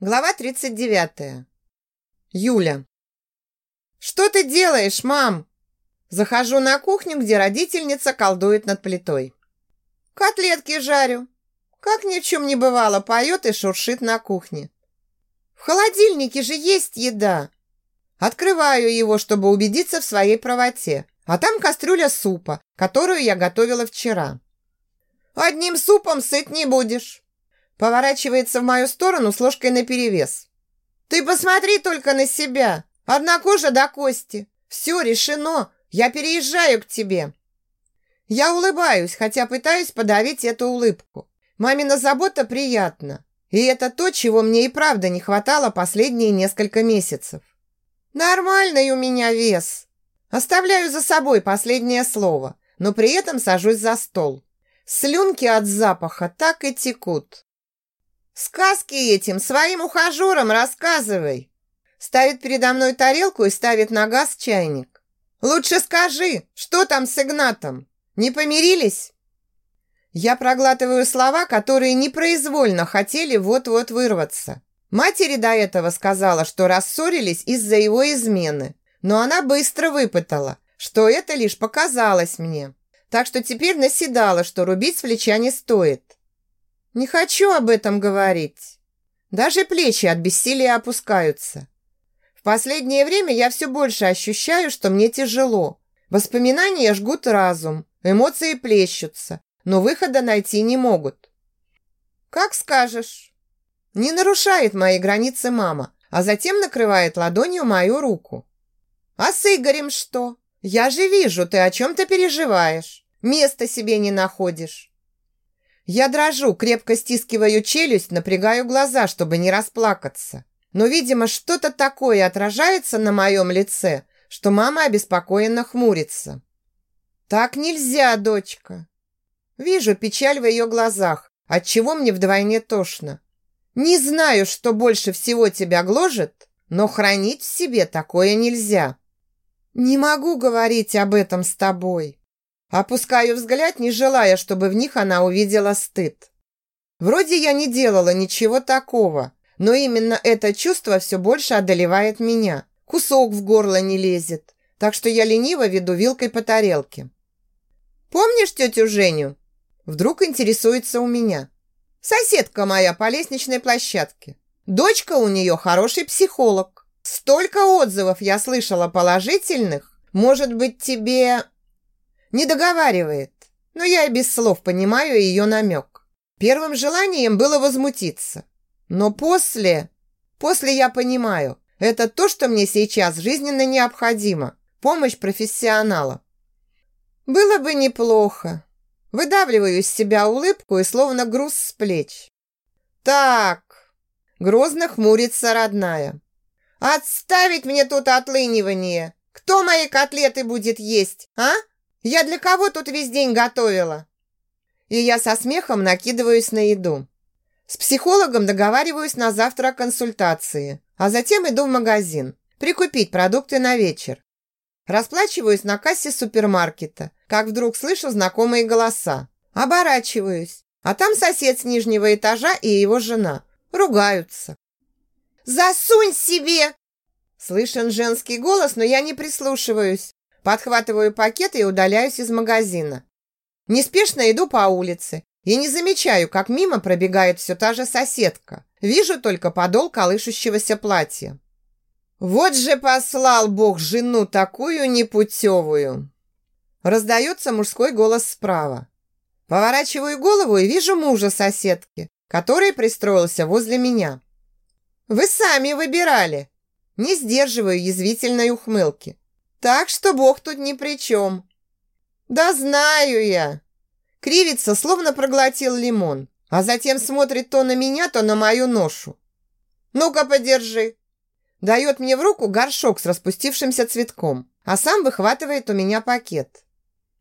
Глава 39. Юля. «Что ты делаешь, мам?» Захожу на кухню, где родительница колдует над плитой. «Котлетки жарю». Как ни в чем не бывало, поет и шуршит на кухне. «В холодильнике же есть еда». Открываю его, чтобы убедиться в своей правоте. А там кастрюля супа, которую я готовила вчера. «Одним супом сыт не будешь». Поворачивается в мою сторону с ложкой наперевес. «Ты посмотри только на себя! Одна кожа до кости! Все решено! Я переезжаю к тебе!» Я улыбаюсь, хотя пытаюсь подавить эту улыбку. Мамина забота приятна. И это то, чего мне и правда не хватало последние несколько месяцев. Нормальный у меня вес. Оставляю за собой последнее слово, но при этом сажусь за стол. Слюнки от запаха так и текут. Сказки этим своим ухажерам рассказывай. Ставит передо мной тарелку и ставит на газ чайник. Лучше скажи, что там с Игнатом? Не помирились? Я проглатываю слова, которые непроизвольно хотели вот-вот вырваться. Матери до этого сказала, что рассорились из-за его измены, но она быстро выпытала, что это лишь показалось мне. Так что теперь наседала, что рубить с плеча не стоит. Не хочу об этом говорить. Даже плечи от бессилия опускаются. В последнее время я все больше ощущаю, что мне тяжело. Воспоминания жгут разум, эмоции плещутся, но выхода найти не могут. Как скажешь. Не нарушает мои границы мама, а затем накрывает ладонью мою руку. А с Игорем что? Я же вижу, ты о чем-то переживаешь. Места себе не находишь. Я дрожу, крепко стискиваю челюсть, напрягаю глаза, чтобы не расплакаться. Но, видимо, что-то такое отражается на моем лице, что мама обеспокоенно хмурится. «Так нельзя, дочка!» Вижу печаль в ее глазах, отчего мне вдвойне тошно. «Не знаю, что больше всего тебя гложет, но хранить в себе такое нельзя. Не могу говорить об этом с тобой». Опускаю взгляд, не желая, чтобы в них она увидела стыд. Вроде я не делала ничего такого, но именно это чувство все больше одолевает меня. Кусок в горло не лезет, так что я лениво веду вилкой по тарелке. «Помнишь тетю Женю?» Вдруг интересуется у меня. «Соседка моя по лестничной площадке. Дочка у нее хороший психолог. Столько отзывов я слышала положительных. Может быть, тебе не договаривает, но я и без слов понимаю ее намек. Первым желанием было возмутиться. Но после... После я понимаю, это то, что мне сейчас жизненно необходимо. Помощь профессионала. Было бы неплохо. Выдавливаю из себя улыбку и словно груз с плеч. Так, грозно хмурится родная. Отставить мне тут отлынивание. Кто мои котлеты будет есть, а? Я для кого тут весь день готовила?» И я со смехом накидываюсь на еду. С психологом договариваюсь на завтра консультации, а затем иду в магазин прикупить продукты на вечер. Расплачиваюсь на кассе супермаркета, как вдруг слышу знакомые голоса. Оборачиваюсь, а там сосед с нижнего этажа и его жена. Ругаются. «Засунь себе!» Слышен женский голос, но я не прислушиваюсь. Подхватываю пакет и удаляюсь из магазина. Неспешно иду по улице и не замечаю, как мимо пробегает все та же соседка. Вижу только подол колышущегося платья. Вот же послал Бог жену такую непутевую. Раздается мужской голос справа. Поворачиваю голову и вижу мужа соседки, который пристроился возле меня. «Вы сами выбирали!» Не сдерживаю язвительной ухмылки. Так что Бог тут ни при чем. Да знаю я. Кривится, словно проглотил лимон, а затем смотрит то на меня, то на мою ношу. Ну-ка, подержи. Дает мне в руку горшок с распустившимся цветком, а сам выхватывает у меня пакет.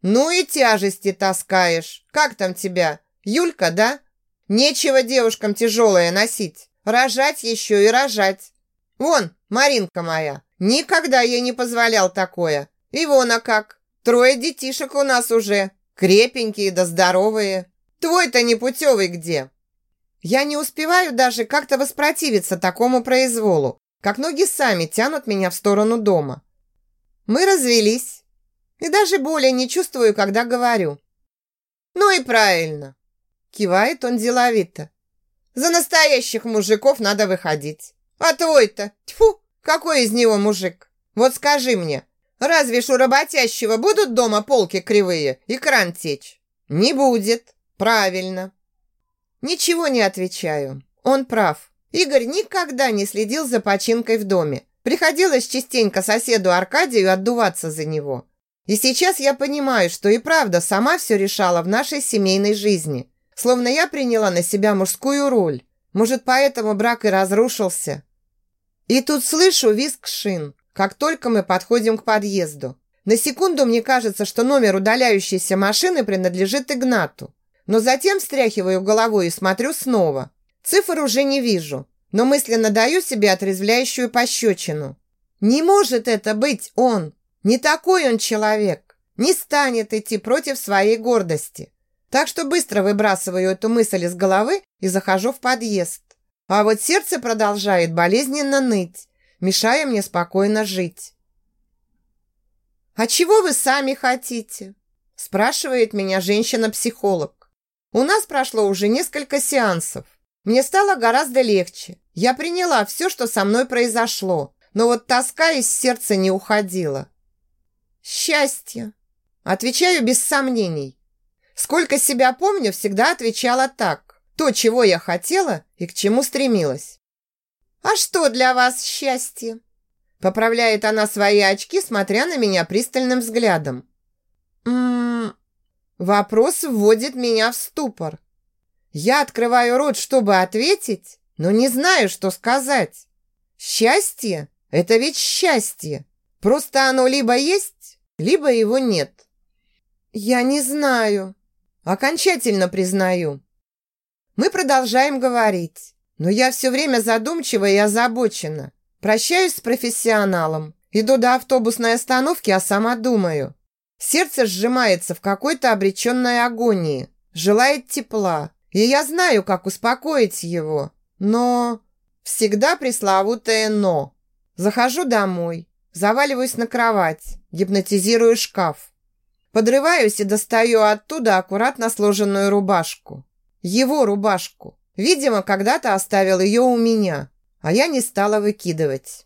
Ну и тяжести таскаешь. Как там тебя? Юлька, да? Нечего девушкам тяжелое носить. Рожать еще и рожать. Вон, Маринка моя, Никогда ей не позволял такое. И вон, а как. Трое детишек у нас уже. Крепенькие да здоровые. Твой-то непутевый где?» Я не успеваю даже как-то воспротивиться такому произволу, как ноги сами тянут меня в сторону дома. Мы развелись. И даже боли не чувствую, когда говорю. Ну и правильно. Кивает он деловито. За настоящих мужиков надо выходить. А твой-то, тьфу, какой из него мужик? Вот скажи мне, разве ж у работящего будут дома полки кривые и кран течь? Не будет. Правильно. Ничего не отвечаю. Он прав. Игорь никогда не следил за починкой в доме. Приходилось частенько соседу Аркадию отдуваться за него. И сейчас я понимаю, что и правда сама все решала в нашей семейной жизни. Словно я приняла на себя мужскую роль. Может, поэтому брак и разрушился. И тут слышу визг шин, как только мы подходим к подъезду. На секунду мне кажется, что номер удаляющейся машины принадлежит Игнату. Но затем встряхиваю головой и смотрю снова. Цифр уже не вижу, но мысленно даю себе отрезвляющую пощечину. Не может это быть он. Не такой он человек. Не станет идти против своей гордости. Так что быстро выбрасываю эту мысль из головы и захожу в подъезд. А вот сердце продолжает болезненно ныть, мешая мне спокойно жить. «А чего вы сами хотите?» спрашивает меня женщина-психолог. У нас прошло уже несколько сеансов. Мне стало гораздо легче. Я приняла все, что со мной произошло, но вот тоска из сердца не уходила. Счастье. Отвечаю без сомнений. Сколько себя помню, всегда отвечала так. То, чего я хотела и к чему стремилась. «А что для вас счастье?» Поправляет она свои очки, смотря на меня пристальным взглядом. «М-м-м...» Вопрос вводит меня в ступор. Я открываю рот, чтобы ответить, но не знаю, что сказать. Счастье – это ведь счастье. Просто оно либо есть, либо его нет. Я не знаю. Окончательно признаю. Мы продолжаем говорить, но я все время задумчива и озабочена. Прощаюсь с профессионалом. Иду до автобусной остановки, а сама думаю. Сердце сжимается в какой-то обреченной агонии. Желает тепла. И я знаю, как успокоить его. Но... Всегда пресловутое «но». Захожу домой. Заваливаюсь на кровать. Гипнотизирую шкаф. Подрываюсь и достаю оттуда аккуратно сложенную рубашку. Его рубашку. Видимо, когда-то оставил ее у меня, а я не стала выкидывать.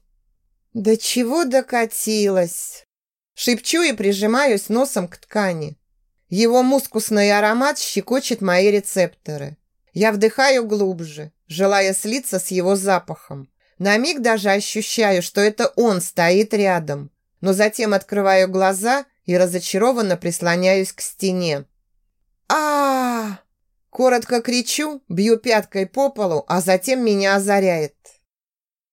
«Да чего докатилась?» Шепчу и прижимаюсь носом к ткани. Его мускусный аромат щекочет мои рецепторы. Я вдыхаю глубже, желая слиться с его запахом. На миг даже ощущаю, что это он стоит рядом. Но затем открываю глаза и разочарованно прислоняюсь к стене. а, Коротко кричу, бью пяткой по полу, а затем меня озаряет.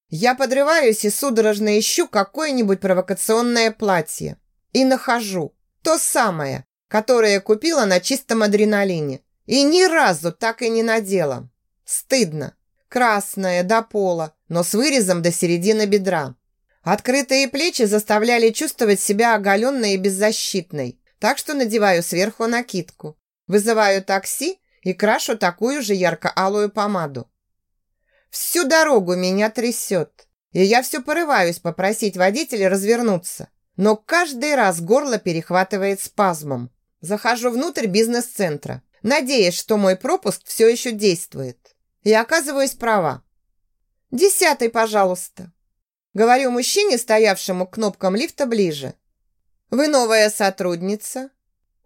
Я подрываюсь и судорожно ищу какое-нибудь провокационное платье. И нахожу. То самое, которое купила на чистом адреналине. И ни разу так и не надела. Стыдно. Красное, до пола, но с вырезом до середины бедра. Открытые плечи заставляли чувствовать себя оголенной и беззащитной. Так что надеваю сверху накидку. Вызываю такси и крашу такую же ярко-алую помаду. Всю дорогу меня трясет, и я все порываюсь попросить водителя развернуться, но каждый раз горло перехватывает спазмом. Захожу внутрь бизнес-центра, надеясь, что мой пропуск все еще действует, и оказываюсь права. «Десятый, пожалуйста», — говорю мужчине, стоявшему к кнопкам лифта ближе. «Вы новая сотрудница?»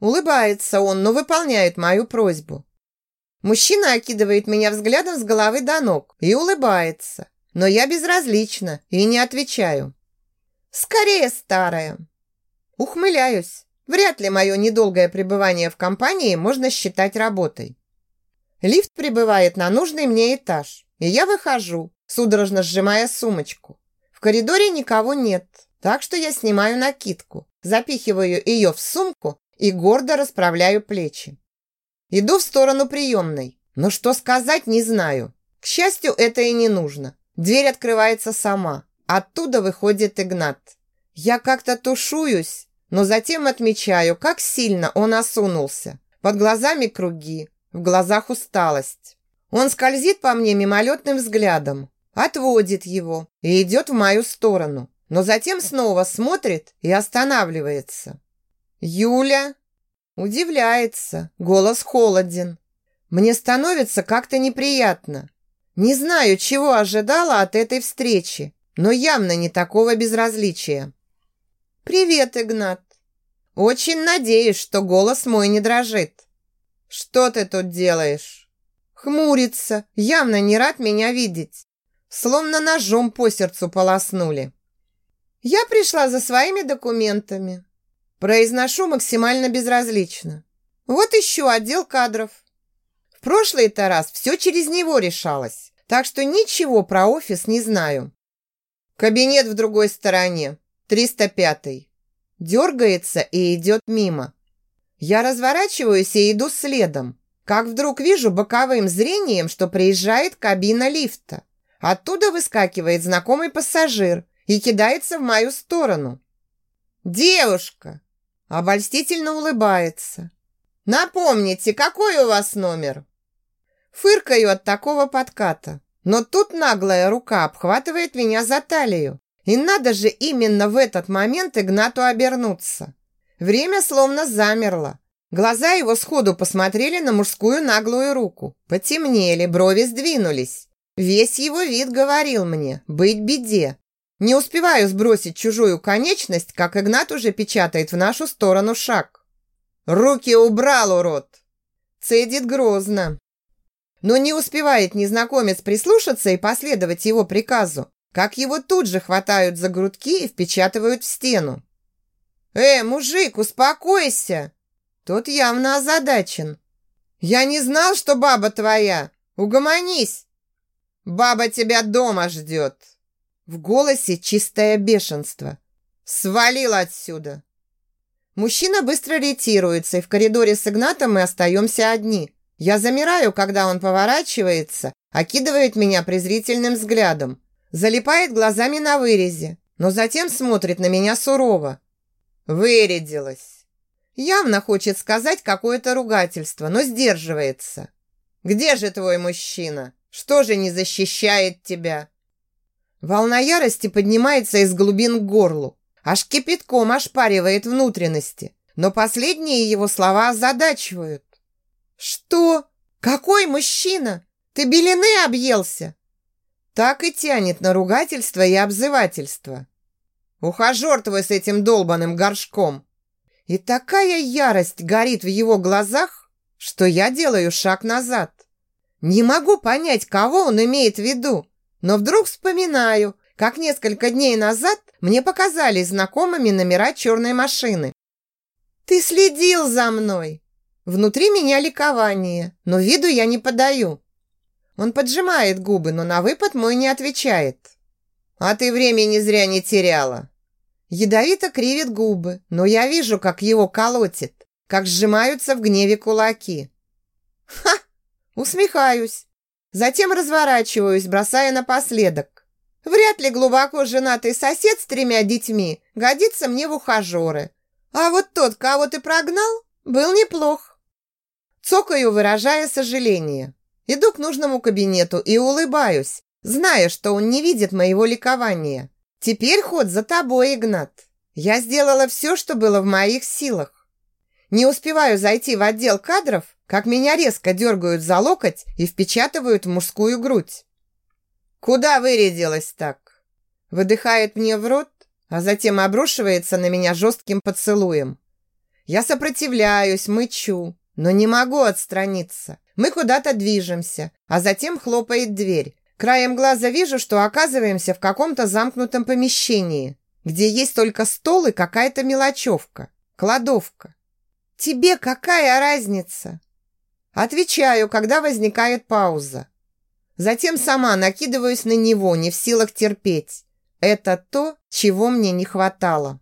Улыбается он, но выполняет мою просьбу. Мужчина окидывает меня взглядом с головы до ног и улыбается. Но я безразлична и не отвечаю. Скорее старая. Ухмыляюсь. Вряд ли мое недолгое пребывание в компании можно считать работой. Лифт прибывает на нужный мне этаж, и я выхожу, судорожно сжимая сумочку. В коридоре никого нет, так что я снимаю накидку, запихиваю ее в сумку и гордо расправляю плечи. Иду в сторону приемной, но что сказать не знаю. К счастью, это и не нужно. Дверь открывается сама. Оттуда выходит Игнат. Я как-то тушуюсь, но затем отмечаю, как сильно он осунулся. Под глазами круги, в глазах усталость. Он скользит по мне мимолетным взглядом, отводит его и идет в мою сторону, но затем снова смотрит и останавливается. «Юля?» Удивляется, голос холоден. Мне становится как-то неприятно. Не знаю, чего ожидала от этой встречи, но явно не такого безразличия. «Привет, Игнат!» «Очень надеюсь, что голос мой не дрожит». «Что ты тут делаешь?» Хмурится, явно не рад меня видеть. Словно ножом по сердцу полоснули. «Я пришла за своими документами». Произношу максимально безразлично. «Вот еще отдел кадров». В прошлый-то раз все через него решалось, так что ничего про офис не знаю. Кабинет в другой стороне, 305-й. Дергается и идет мимо. Я разворачиваюсь и иду следом. Как вдруг вижу боковым зрением, что приезжает кабина лифта. Оттуда выскакивает знакомый пассажир и кидается в мою сторону. «Девушка!» Обольстительно улыбается. «Напомните, какой у вас номер?» Фыркаю от такого подката. Но тут наглая рука обхватывает меня за талию. И надо же именно в этот момент Игнату обернуться. Время словно замерло. Глаза его сходу посмотрели на мужскую наглую руку. Потемнели, брови сдвинулись. Весь его вид говорил мне «быть беде». Не успеваю сбросить чужую конечность, как Игнат уже печатает в нашу сторону шаг. «Руки убрал, урод!» Цедит грозно. Но не успевает незнакомец прислушаться и последовать его приказу, как его тут же хватают за грудки и впечатывают в стену. «Э, мужик, успокойся!» Тот явно озадачен. «Я не знал, что баба твоя! Угомонись!» «Баба тебя дома ждет!» В голосе чистое бешенство. «Свалил отсюда!» Мужчина быстро ретируется, и в коридоре с Игнатом мы остаемся одни. Я замираю, когда он поворачивается, окидывает меня презрительным взглядом, залипает глазами на вырезе, но затем смотрит на меня сурово. Вырядилась. Явно хочет сказать какое-то ругательство, но сдерживается. «Где же твой мужчина? Что же не защищает тебя?» Волна ярости поднимается из глубин к горлу, аж кипятком ошпаривает внутренности, но последние его слова озадачивают. «Что? Какой мужчина? Ты белины объелся?» Так и тянет на ругательство и обзывательство. «Ухажер твой с этим долбаным горшком!» И такая ярость горит в его глазах, что я делаю шаг назад. Не могу понять, кого он имеет в виду, но вдруг вспоминаю, как несколько дней назад мне показались знакомыми номера черной машины. «Ты следил за мной!» Внутри меня ликование, но виду я не подаю. Он поджимает губы, но на выпад мой не отвечает. «А ты времени зря не теряла!» Ядовито кривит губы, но я вижу, как его колотит, как сжимаются в гневе кулаки. «Ха!» Усмехаюсь. Затем разворачиваюсь, бросая напоследок. Вряд ли глубоко женатый сосед с тремя детьми годится мне в ухажеры. А вот тот, кого ты прогнал, был неплох. Цокаю, выражая сожаление. Иду к нужному кабинету и улыбаюсь, зная, что он не видит моего ликования. Теперь ход за тобой, Игнат. Я сделала все, что было в моих силах. Не успеваю зайти в отдел кадров, как меня резко дергают за локоть и впечатывают в мужскую грудь. «Куда вырядилась так?» Выдыхает мне в рот, а затем обрушивается на меня жестким поцелуем. Я сопротивляюсь, мычу, но не могу отстраниться. Мы куда-то движемся, а затем хлопает дверь. Краем глаза вижу, что оказываемся в каком-то замкнутом помещении, где есть только стол и какая-то мелочевка, кладовка. «Тебе какая разница?» Отвечаю, когда возникает пауза. Затем сама накидываюсь на него, не в силах терпеть. Это то, чего мне не хватало.